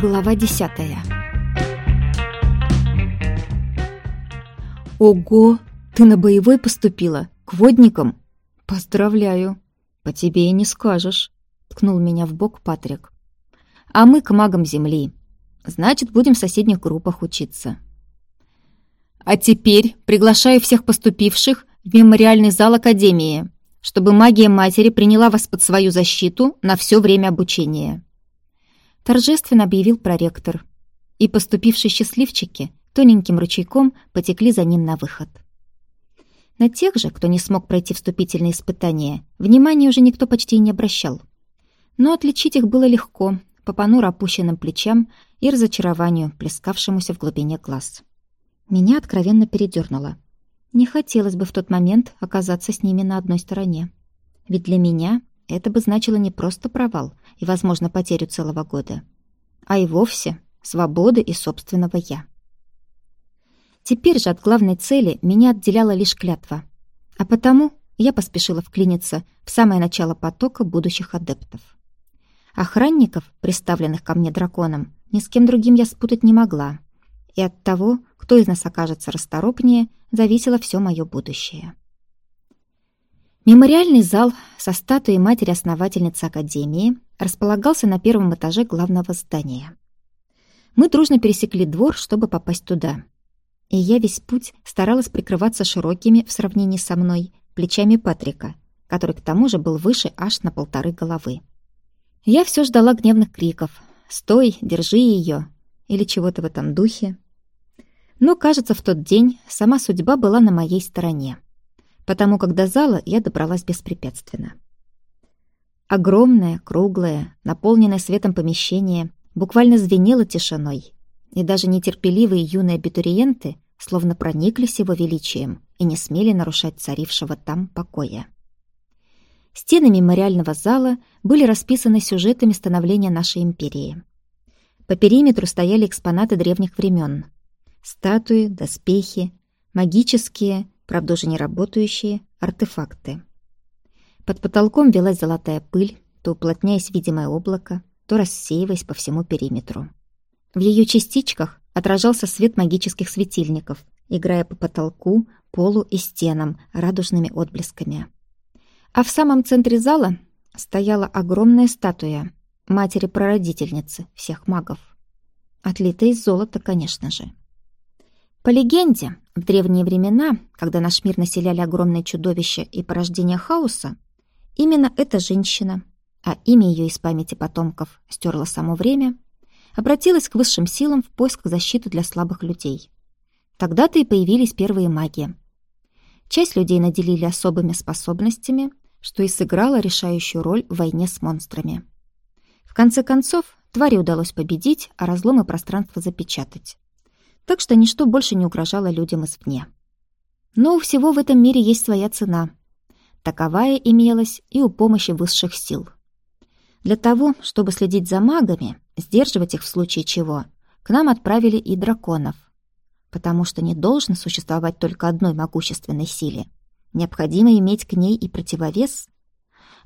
Глава десятая. Ого, ты на боевой поступила? К водникам? Поздравляю. По тебе и не скажешь, ткнул меня в бок Патрик. А мы к магам земли. Значит, будем в соседних группах учиться. А теперь приглашаю всех поступивших в мемориальный зал Академии, чтобы магия матери приняла вас под свою защиту на все время обучения торжественно объявил проректор, и поступившие счастливчики тоненьким ручейком потекли за ним на выход. На тех же, кто не смог пройти вступительные испытания, внимания уже никто почти не обращал. Но отличить их было легко, по понуро опущенным плечам и разочарованию, плескавшемуся в глубине глаз. Меня откровенно передернуло. Не хотелось бы в тот момент оказаться с ними на одной стороне. Ведь для меня это бы значило не просто провал и, возможно, потерю целого года, а и вовсе свободы и собственного «я». Теперь же от главной цели меня отделяла лишь клятва, а потому я поспешила вклиниться в самое начало потока будущих адептов. Охранников, представленных ко мне драконом, ни с кем другим я спутать не могла, и от того, кто из нас окажется расторопнее, зависело все мое будущее. Мемориальный зал со статуей матери-основательницы Академии располагался на первом этаже главного здания. Мы дружно пересекли двор, чтобы попасть туда. И я весь путь старалась прикрываться широкими, в сравнении со мной, плечами Патрика, который к тому же был выше аж на полторы головы. Я все ждала гневных криков «Стой! Держи ее!» или чего-то в этом духе. Но, кажется, в тот день сама судьба была на моей стороне потому как до зала я добралась беспрепятственно. Огромное, круглое, наполненное светом помещение буквально звенело тишиной, и даже нетерпеливые юные абитуриенты словно прониклись его величием и не смели нарушать царившего там покоя. Стены мемориального зала были расписаны сюжетами становления нашей империи. По периметру стояли экспонаты древних времен. Статуи, доспехи, магические правда уже не работающие, артефакты. Под потолком велась золотая пыль, то уплотняясь в видимое облако, то рассеиваясь по всему периметру. В ее частичках отражался свет магических светильников, играя по потолку, полу и стенам радужными отблесками. А в самом центре зала стояла огромная статуя матери-прародительницы всех магов. Отлитая из золота, конечно же. По легенде, в древние времена, когда наш мир населяли огромные чудовища и порождения хаоса, именно эта женщина, а имя ее из памяти потомков стерла само время, обратилась к высшим силам в поисках защиты для слабых людей. Тогда-то и появились первые маги. Часть людей наделили особыми способностями, что и сыграло решающую роль в войне с монстрами. В конце концов, твари удалось победить, а разломы пространства запечатать так что ничто больше не угрожало людям извне. Но у всего в этом мире есть своя цена. Таковая имелась и у помощи высших сил. Для того, чтобы следить за магами, сдерживать их в случае чего, к нам отправили и драконов. Потому что не должно существовать только одной могущественной силе. Необходимо иметь к ней и противовес.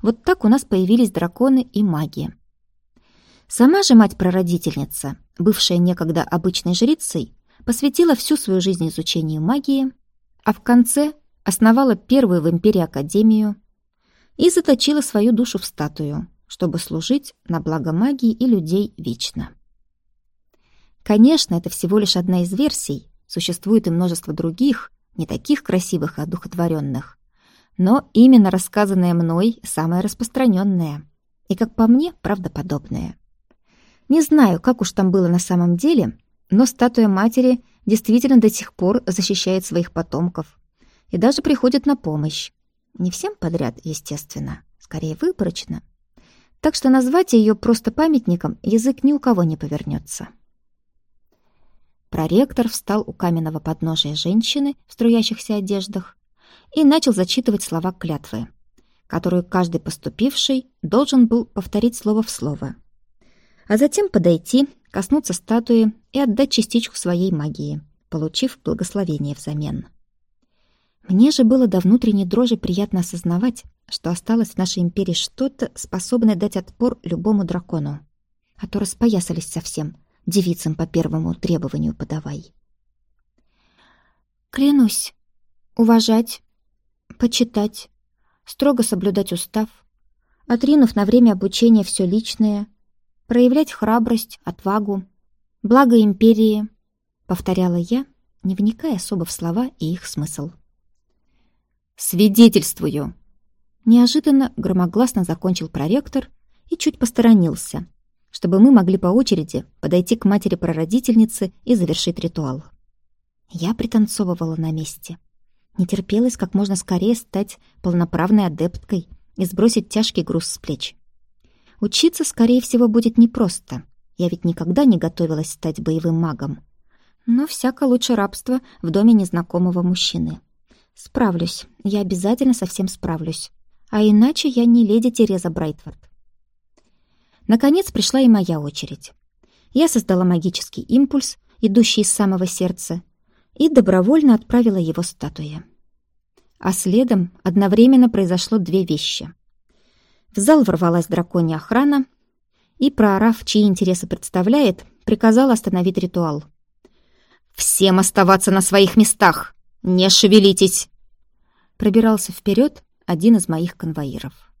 Вот так у нас появились драконы и маги. Сама же мать-прародительница, бывшая некогда обычной жрицей, посвятила всю свою жизнь изучению магии, а в конце основала первую в империи академию и заточила свою душу в статую, чтобы служить на благо магии и людей вечно. Конечно, это всего лишь одна из версий, существует и множество других, не таких красивых и одухотворенных, но именно рассказанная мной самая распространенная и, как по мне, правдоподобная. Не знаю, как уж там было на самом деле, но статуя матери действительно до сих пор защищает своих потомков и даже приходит на помощь. Не всем подряд, естественно, скорее выборочно. Так что назвать ее просто памятником язык ни у кого не повернется. Проректор встал у каменного подножия женщины в струящихся одеждах и начал зачитывать слова клятвы, которую каждый поступивший должен был повторить слово в слово, а затем подойти коснуться статуи и отдать частичку своей магии, получив благословение взамен. Мне же было до внутренней дрожи приятно осознавать, что осталось в нашей империи что-то, способное дать отпор любому дракону. А то распоясались совсем, девицам по первому требованию подавай. Клянусь, уважать, почитать, строго соблюдать устав, отринув на время обучения все личное, проявлять храбрость, отвагу, благо империи, повторяла я, не вникая особо в слова и их смысл. «Свидетельствую!» Неожиданно громогласно закончил проректор и чуть посторонился, чтобы мы могли по очереди подойти к матери-прародительницы и завершить ритуал. Я пританцовывала на месте. Не терпелось как можно скорее стать полноправной адепткой и сбросить тяжкий груз с плеч. Учиться, скорее всего, будет непросто. Я ведь никогда не готовилась стать боевым магом. Но всяко лучше рабства в доме незнакомого мужчины. Справлюсь, я обязательно со всем справлюсь. А иначе я не леди Тереза Брайтфорд. Наконец пришла и моя очередь. Я создала магический импульс, идущий из самого сердца, и добровольно отправила его статуе. А следом одновременно произошло две вещи. В зал ворвалась драконья охрана и, проорав, чьи интересы представляет, приказала остановить ритуал. «Всем оставаться на своих местах! Не шевелитесь!» Пробирался вперед один из моих конвоиров.